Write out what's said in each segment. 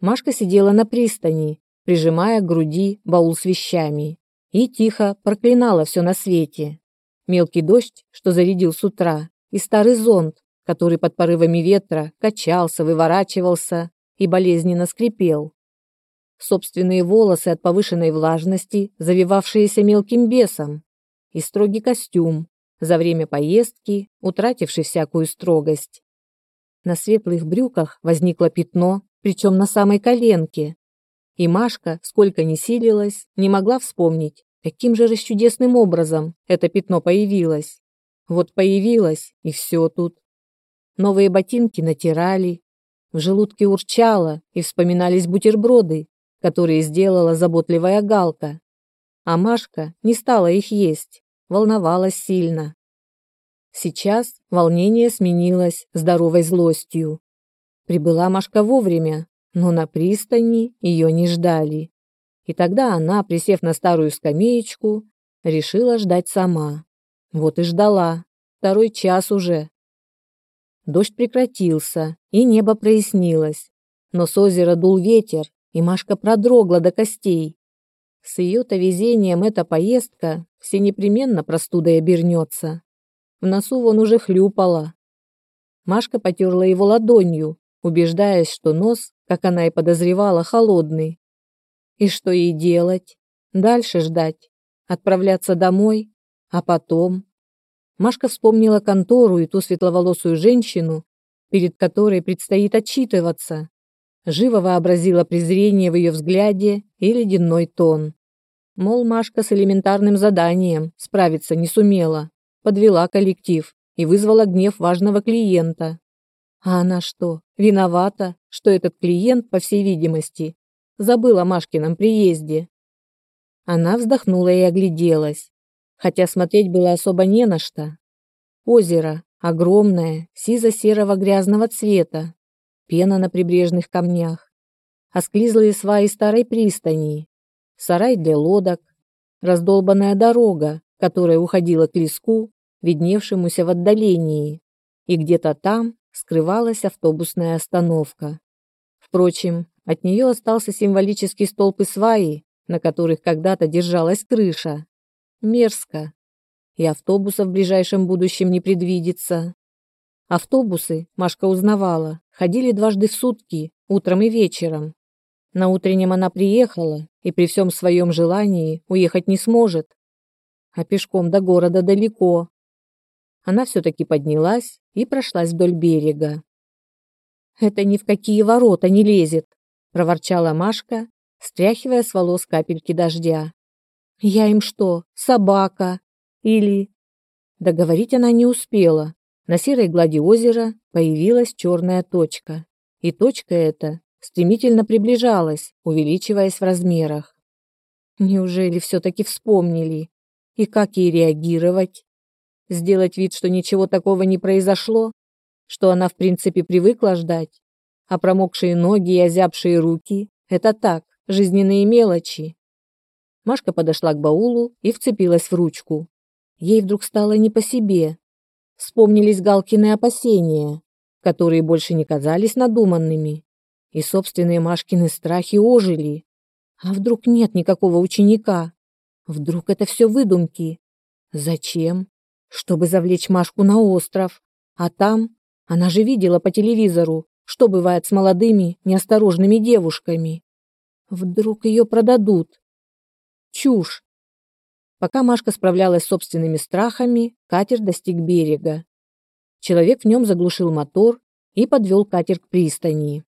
Машка сидела на пристани, прижимая к груди баул с вещами, и тихо проклинала все на свете. Мелкий дождь, что зарядил с утра, и старый зонт, который под порывами ветра качался, выворачивался и болезненно скрипел. Собственные волосы от повышенной влажности, завивавшиеся мелким бесом, и строгий костюм, за время поездки утративший всякую строгость. На светлых брюках возникло пятно, причем на самой коленке. И Машка, сколько ни силилась, не могла вспомнить, каким же расчудесным образом это пятно появилось. Вот появилось, и все тут. Новые ботинки натирали, в желудке урчало, и вспоминались бутерброды, которые сделала заботливая Галка. А Машка не стала их есть, волновалась сильно. Сейчас волнение сменилось здоровой злостью. Прибыла Машка вовремя, но на пристани ее не ждали. И тогда она, присев на старую скамеечку, решила ждать сама. Вот и ждала. Второй час уже. Дождь прекратился, и небо прояснилось. Но с озера дул ветер, и Машка продрогла до костей. С ее-то везением эта поездка все непременно простудой обернется. В носу вон уже хлюпала. Машка потерла его ладонью, убеждаясь, что нос, как она и подозревала, холодный. И что ей делать? Дальше ждать? Отправляться домой? А потом? Машка вспомнила контору и ту светловолосую женщину, перед которой предстоит отчитываться. Живо вообразила презрение в ее взгляде и ледяной тон. Мол, Машка с элементарным заданием справиться не сумела, подвела коллектив и вызвала гнев важного клиента. А она что, виновата, что этот клиент, по всей видимости, забыл о Машкином приезде? Она вздохнула и огляделась, хотя смотреть было особо не на что. Озеро, огромное, сизо-серого грязного цвета, пена на прибрежных камнях, осклизлые сваи старой пристани, сарай для лодок, раздолбанная дорога, которая уходила к леску, видневшемуся в отдалении, и где-то там скрывалась автобусная остановка. Впрочем, от нее остался символический столб и сваи, на которых когда-то держалась крыша. Мерзко. И автобуса в ближайшем будущем не предвидится. Автобусы, Машка узнавала, ходили дважды в сутки, утром и вечером. На утреннем она приехала и при всем своем желании уехать не сможет. А пешком до города далеко. Она все-таки поднялась и прошлась вдоль берега. «Это ни в какие ворота не лезет», – проворчала Машка, стряхивая с волос капельки дождя. «Я им что, собака? Или...» Договорить она не успела. На серой глади озера появилась черная точка. И точка эта стремительно приближалась, увеличиваясь в размерах. Неужели все-таки вспомнили? И как ей реагировать? Сделать вид, что ничего такого не произошло? Что она, в принципе, привыкла ждать? А промокшие ноги и озябшие руки – это так, жизненные мелочи. Машка подошла к баулу и вцепилась в ручку. Ей вдруг стало не по себе. Вспомнились Галкины опасения, которые больше не казались надуманными, и собственные Машкины страхи ожили. А вдруг нет никакого ученика? Вдруг это все выдумки? Зачем? Чтобы завлечь Машку на остров. А там, она же видела по телевизору, что бывает с молодыми, неосторожными девушками. Вдруг ее продадут. Чушь. Пока Машка справлялась с собственными страхами, катер достиг берега. Человек в нем заглушил мотор и подвел катер к пристани.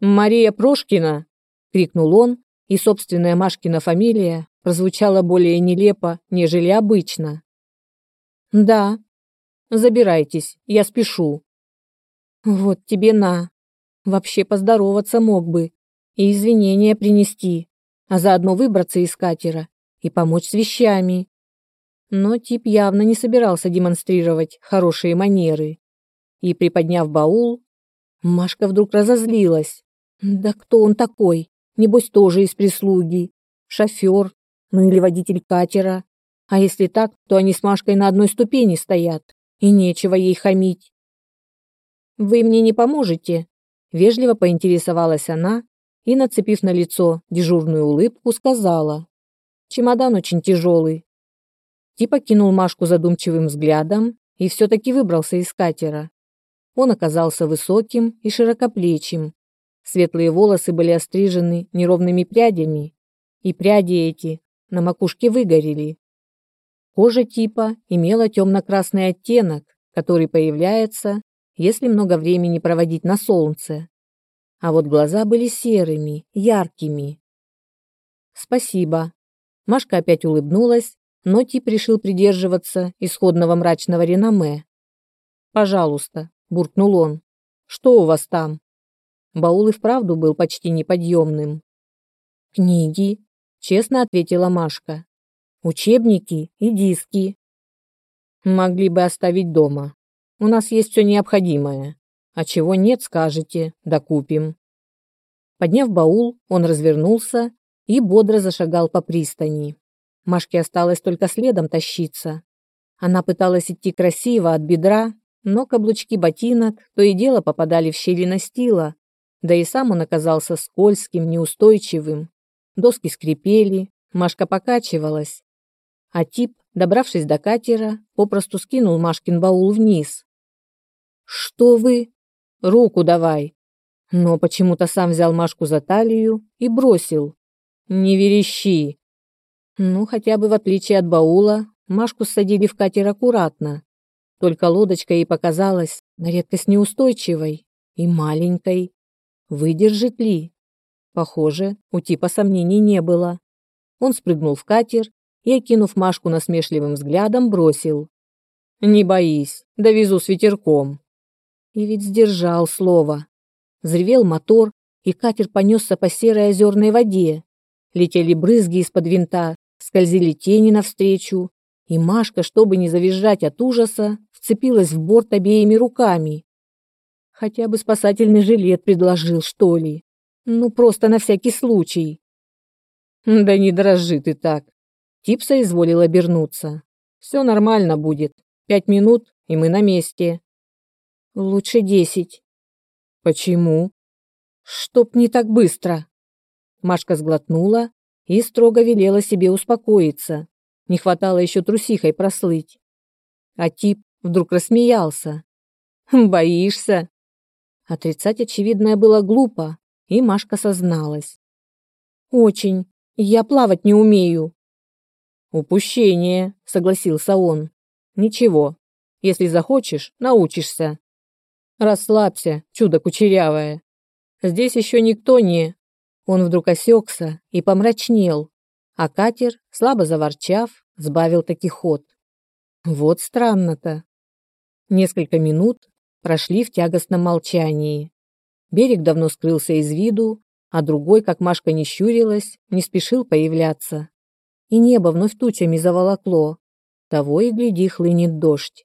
«Мария Прошкина!» — крикнул он, и собственная Машкина фамилия прозвучала более нелепо, нежели обычно. «Да. Забирайтесь, я спешу». «Вот тебе на. Вообще поздороваться мог бы и извинения принести, а заодно выбраться из катера и помочь с вещами. Но тип явно не собирался демонстрировать хорошие манеры. И, приподняв баул, Машка вдруг разозлилась. Да кто он такой? Небось, тоже из прислуги. Шофер, ну или водитель катера. А если так, то они с Машкой на одной ступени стоят, и нечего ей хамить. «Вы мне не поможете?» Вежливо поинтересовалась она и, нацепив на лицо дежурную улыбку, сказала. «Чемодан очень тяжелый». Типа кинул Машку задумчивым взглядом и все-таки выбрался из катера. Он оказался высоким и широкоплечим. Светлые волосы были острижены неровными прядями, и пряди эти на макушке выгорели. Кожа типа имела темно-красный оттенок, который появляется, если много времени проводить на солнце. А вот глаза были серыми, яркими. Спасибо. Машка опять улыбнулась, но тип решил придерживаться исходного мрачного реноме. Пожалуйста, буркнул он. Что у вас там? Баул и вправду был почти неподъемным. Книги, честно ответила Машка. Учебники и диски. Могли бы оставить дома. У нас есть все необходимое. А чего нет, скажете, докупим. Подняв баул, он развернулся и бодро зашагал по пристани. Машке осталось только следом тащиться. Она пыталась идти красиво от бедра, но каблучки ботинок то и дело попадали в щели настила, да и сам он оказался скользким, неустойчивым. Доски скрипели, Машка покачивалась. А тип, добравшись до катера, попросту скинул Машкин баул вниз. «Что вы?» «Руку давай!» Но почему-то сам взял Машку за талию и бросил. «Не верещи!» Ну, хотя бы в отличие от баула, Машку садили в катер аккуратно. Только лодочка ей показалась на редкость неустойчивой и маленькой. Выдержит ли? Похоже, у типа сомнений не было. Он спрыгнул в катер и, окинув Машку насмешливым взглядом, бросил. «Не боись, довезу с ветерком». И ведь сдержал слово. Взревел мотор, и катер понесся по серой озерной воде. Летели брызги из-под винта, скользили тени навстречу, и Машка, чтобы не завизжать от ужаса, вцепилась в борт обеими руками. Хотя бы спасательный жилет предложил, что ли. Ну, просто на всякий случай. Да не дрожи ты так. Тип соизволил обернуться. Все нормально будет. Пять минут, и мы на месте. Лучше десять. Почему? Чтоб не так быстро. Машка сглотнула и строго велела себе успокоиться. Не хватало еще трусихой прослыть. А тип вдруг рассмеялся. «Боишься?» Отрицать очевидное было глупо, и Машка созналась. «Очень. Я плавать не умею». «Упущение», — согласился он. «Ничего. Если захочешь, научишься». «Расслабься, чудо кучерявое. Здесь еще никто не...» Он вдруг осекся и помрачнел, а катер, слабо заворчав, сбавил таки ход. Вот странно-то. Несколько минут прошли в тягостном молчании. Берег давно скрылся из виду, а другой, как Машка не щурилась, не спешил появляться. И небо вновь тучами заволокло. Того и гляди, хлынет дождь.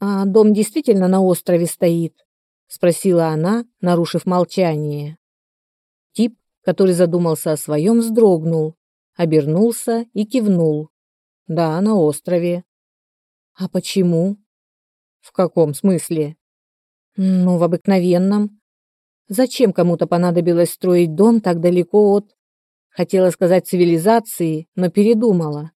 «А дом действительно на острове стоит?» — спросила она, нарушив молчание. Тип, который задумался о своем, вздрогнул, обернулся и кивнул. «Да, на острове». «А почему?» «В каком смысле?» «Ну, в обыкновенном. Зачем кому-то понадобилось строить дом так далеко от...» Хотела сказать цивилизации, но передумала.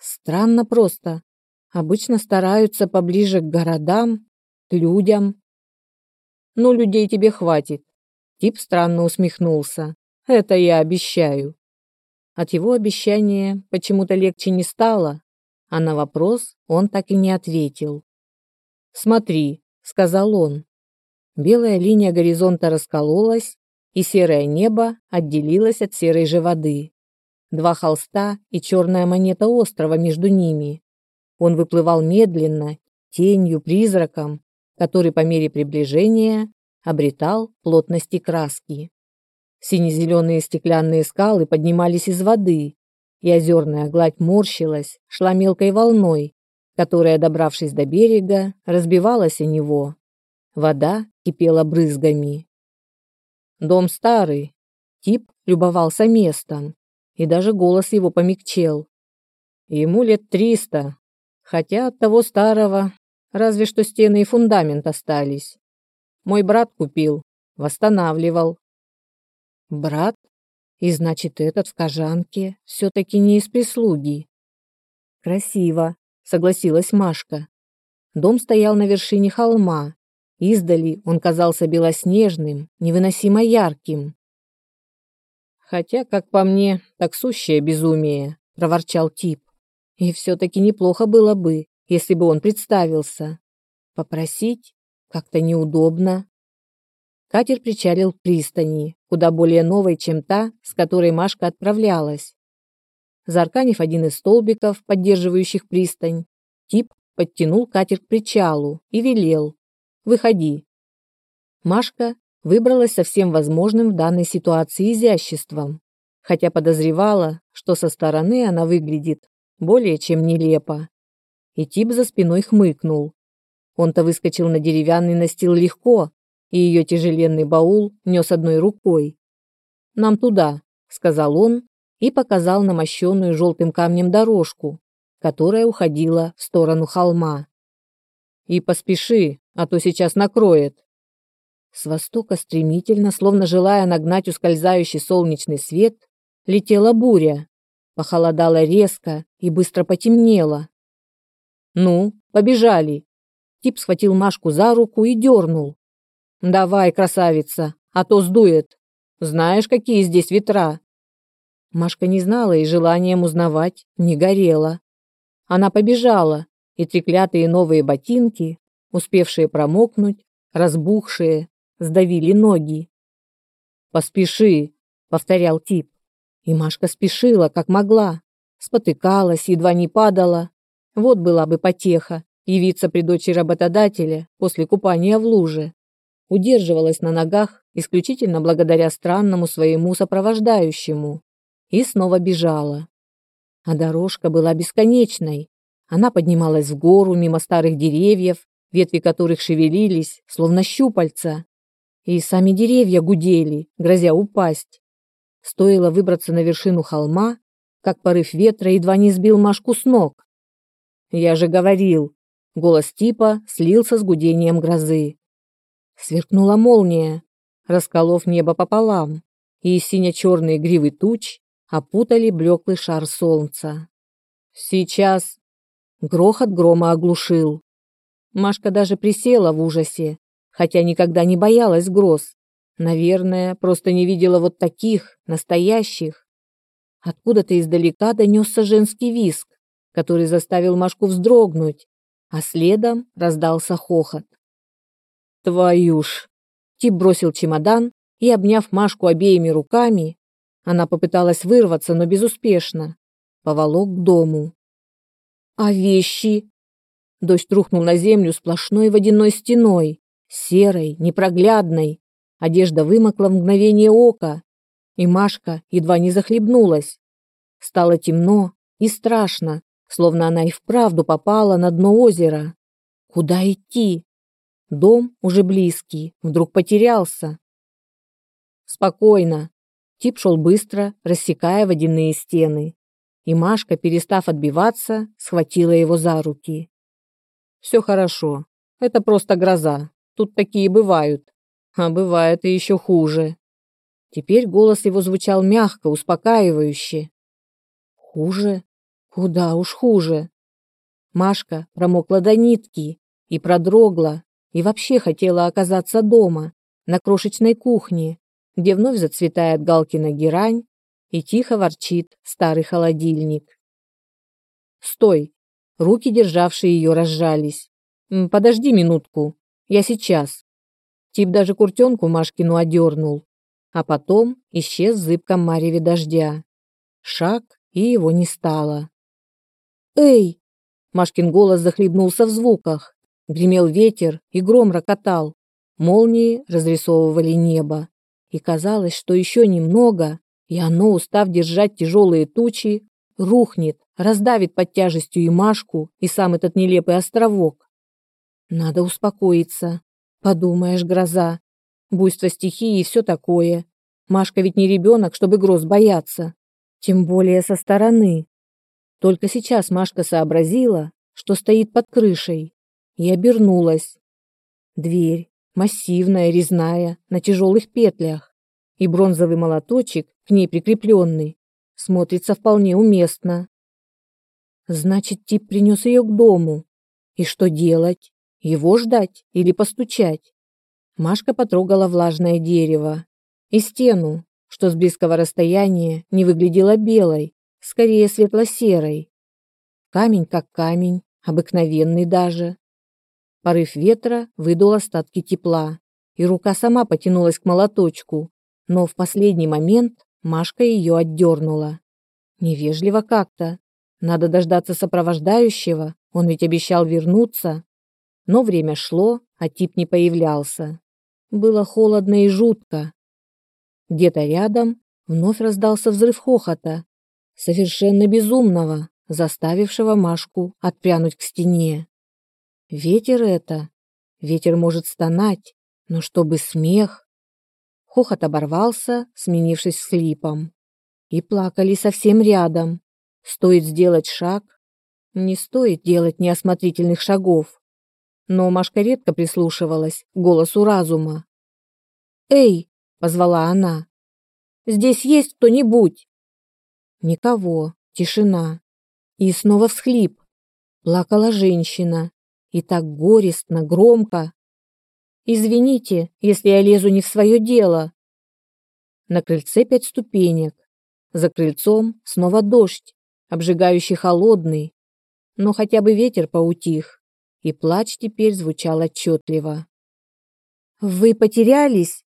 Странно просто. Обычно стараются поближе к городам, к людям. Ну, людей тебе хватит. Тип странно усмехнулся. Это я обещаю. От его обещания почему-то легче не стало, а на вопрос он так и не ответил. «Смотри», — сказал он. Белая линия горизонта раскололась, и серое небо отделилось от серой же воды. Два холста и черная монета острова между ними. Он выплывал медленно, тенью, призраком, который по мере приближения обретал плотность и краски. Сине-зеленые стеклянные скалы поднимались из воды, и озерная гладь морщилась, шла мелкой волной, которая, добравшись до берега, разбивалась о него. Вода кипела брызгами. Дом старый. Тип любовался местом, и даже голос его помягчел. Ему лет триста, хотя от того старого разве что стены и фундамент остались. Мой брат купил, восстанавливал. Брат? И значит, этот в кожанке все-таки не из прислуги. Красиво, согласилась Машка. Дом стоял на вершине холма. Издали он казался белоснежным, невыносимо ярким. Хотя, как по мне, так сущее безумие, проворчал тип. И все-таки неплохо было бы, если бы он представился. Попросить? Как-то неудобно. Катер причалил к пристани, куда более новой, чем та, с которой Машка отправлялась. Зарканив один из столбиков, поддерживающих пристань, тип подтянул катер к причалу и велел «Выходи». Машка выбралась со всем возможным в данной ситуации изяществом, хотя подозревала, что со стороны она выглядит более чем нелепо. И тип за спиной хмыкнул, он-то выскочил на деревянный настил легко, и ее тяжеленный баул нес одной рукой. «Нам туда», — сказал он и показал на мощенную желтым камнем дорожку, которая уходила в сторону холма. «И поспеши, а то сейчас накроет». С востока стремительно, словно желая нагнать ускользающий солнечный свет, летела буря. Похолодало резко и быстро потемнело. «Ну, побежали!» Тип схватил Машку за руку и дернул. «Давай, красавица, а то сдует. Знаешь, какие здесь ветра?» Машка не знала и желанием узнавать не горела. Она побежала, и треклятые новые ботинки, успевшие промокнуть, разбухшие, сдавили ноги. «Поспеши», — повторял тип. И Машка спешила, как могла. Спотыкалась, едва не падала. Вот была бы потеха, явиться при дочери работодателя после купания в луже. Удерживалась на ногах исключительно благодаря странному своему сопровождающему и снова бежала. А дорожка была бесконечной. Она поднималась в гору мимо старых деревьев, ветви которых шевелились, словно щупальца. И сами деревья гудели, грозя упасть. Стоило выбраться на вершину холма, как порыв ветра едва не сбил Машку с ног. «Я же говорил, Голос типа слился с гудением грозы. Сверкнула молния, расколов небо пополам, и сине-черные гривы туч опутали блеклый шар солнца. Сейчас грохот грома оглушил. Машка даже присела в ужасе, хотя никогда не боялась гроз. Наверное, просто не видела вот таких, настоящих. Откуда-то издалека донесся женский визг, который заставил Машку вздрогнуть а следом раздался хохот. «Твою ж!» Тип бросил чемодан и, обняв Машку обеими руками, она попыталась вырваться, но безуспешно, поволок к дому. «А вещи?» Дождь рухнул на землю сплошной водяной стеной, серой, непроглядной. Одежда вымокла в мгновение ока, и Машка едва не захлебнулась. Стало темно и страшно, словно она и вправду попала на дно озера. Куда идти? Дом уже близкий, вдруг потерялся. Спокойно. Тип шел быстро, рассекая водяные стены. И Машка, перестав отбиваться, схватила его за руки. Все хорошо. Это просто гроза. Тут такие бывают. А бывает и еще хуже. Теперь голос его звучал мягко, успокаивающе. Хуже? Куда уж хуже. Машка промокла до нитки и продрогла, и вообще хотела оказаться дома, на крошечной кухне, где вновь зацветает Галкина герань и тихо ворчит старый холодильник. «Стой!» Руки, державшие ее, разжались. «Подожди минутку, я сейчас». Тип даже куртенку Машкину одернул, а потом исчез в зыбком мареве дождя. Шаг, и его не стало. «Эй!» Машкин голос захлебнулся в звуках. Гремел ветер, и гром рокотал. Молнии разрисовывали небо. И казалось, что еще немного, и оно, устав держать тяжелые тучи, рухнет, раздавит под тяжестью и Машку, и сам этот нелепый островок. Надо успокоиться. Подумаешь, гроза. Буйство стихии и все такое. Машка ведь не ребенок, чтобы гроз бояться. Тем более со стороны. Только сейчас Машка сообразила, что стоит под крышей, и обернулась. Дверь. массивная, резная, на тяжелых петлях, и бронзовый молоточек, к ней прикрепленный, смотрится вполне уместно. Значит, тип принес ее к дому. И что делать? Его ждать или постучать? Машка потрогала влажное дерево и стену, что с близкого расстояния не выглядела белой, скорее светло-серой. Камень как камень, обыкновенный даже. Порыв ветра выдул остатки тепла, и рука сама потянулась к молоточку, но в последний момент Машка ее отдернула. Невежливо как-то. Надо дождаться сопровождающего, он ведь обещал вернуться. Но время шло, а тип не появлялся. Было холодно и жутко. Где-то рядом вновь раздался взрыв хохота, совершенно безумного, заставившего Машку отпрянуть к стене. Ветер это. Ветер может стонать, но чтобы смех. Хохот оборвался, сменившись слипом. И плакали совсем рядом. Стоит сделать шаг, не стоит делать неосмотрительных шагов. Но Машка редко прислушивалась к голосу разума. «Эй!» — позвала она. «Здесь есть кто-нибудь?» Никого, тишина. И снова всхлип. Плакала женщина. И так горестно, громко. «Извините, если я лезу не в свое дело». На крыльце пять ступенек. За крыльцом снова дождь, обжигающий холодный, но хотя бы ветер поутих, и плач теперь звучал отчетливо. «Вы потерялись?»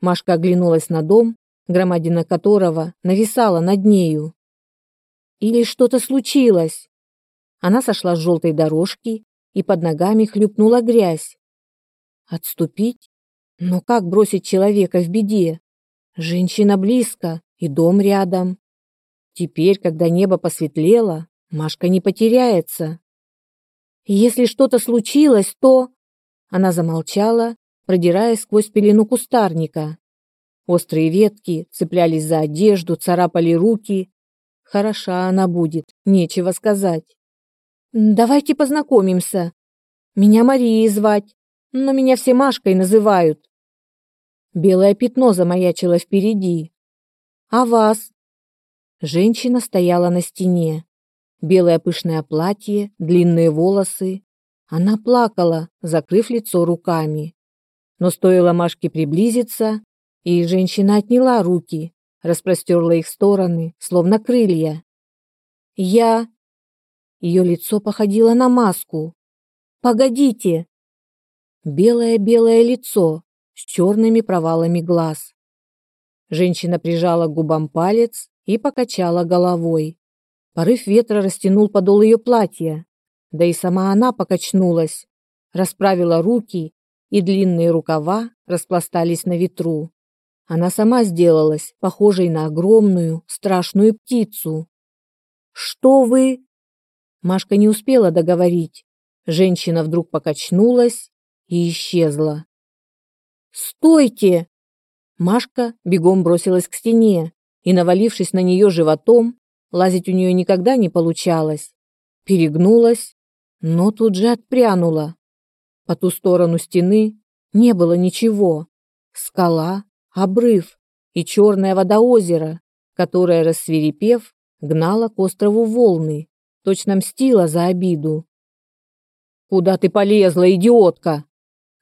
Машка оглянулась на дом, громадина которого нависала над нею. «Или что-то случилось?» Она сошла с желтой дорожки, и под ногами хлюпнула грязь. Отступить? Но как бросить человека в беде? Женщина близко, и дом рядом. Теперь, когда небо посветлело, Машка не потеряется. Если что-то случилось, то... Она замолчала, продираясь сквозь пелену кустарника. Острые ветки цеплялись за одежду, царапали руки. Хороша она будет, нечего сказать. «Давайте познакомимся. Меня Марией звать, но меня все Машкой называют». Белое пятно замаячило впереди. «А вас?» Женщина стояла на стене, белое пышное платье, длинные волосы. Она плакала, закрыв лицо руками. Но стоило Машке приблизиться, и женщина отняла руки, распростерла их в стороны, словно крылья. «Я...» Ее лицо походило на маску. «Погодите!» Белое-белое лицо с черными провалами глаз. Женщина прижала к губам палец и покачала головой. Порыв ветра растянул подол ее платья, да и сама она покачнулась, расправила руки, и длинные рукава распластались на ветру. Она сама сделалась похожей на огромную, страшную птицу. «Что вы?» Машка не успела договорить. Женщина вдруг покачнулась и исчезла. «Стойте!» Машка бегом бросилась к стене и, навалившись на нее животом, Лазить у нее никогда не получалось. Перегнулась, но тут же отпрянула. По ту сторону стены не было ничего. Скала, обрыв и черная вода озера, которая, рассверепев, гнала к острову волны, точно мстила за обиду. «Куда ты полезла, идиотка?»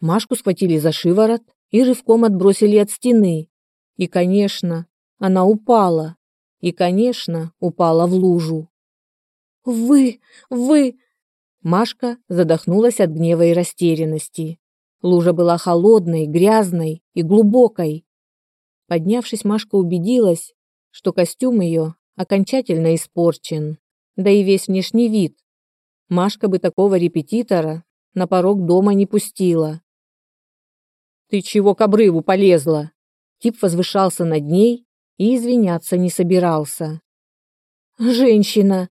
Машку схватили за шиворот и рывком отбросили от стены. И, конечно, она упала и, конечно, упала в лужу. «Вы! Вы!» Машка задохнулась от гнева и растерянности. Лужа была холодной, грязной и глубокой. Поднявшись, Машка убедилась, что костюм ее окончательно испорчен, да и весь внешний вид. Машка бы такого репетитора на порог дома не пустила. «Ты чего к обрыву полезла?» Тип возвышался над ней и извиняться не собирался. «Женщина!»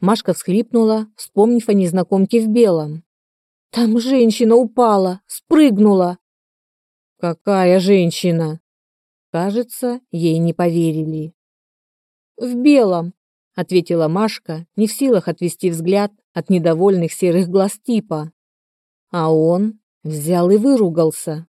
Машка всхлипнула, вспомнив о незнакомке в белом. «Там женщина упала, спрыгнула!» «Какая женщина?» Кажется, ей не поверили. «В белом», — ответила Машка, не в силах отвести взгляд от недовольных серых глаз типа. А он взял и выругался.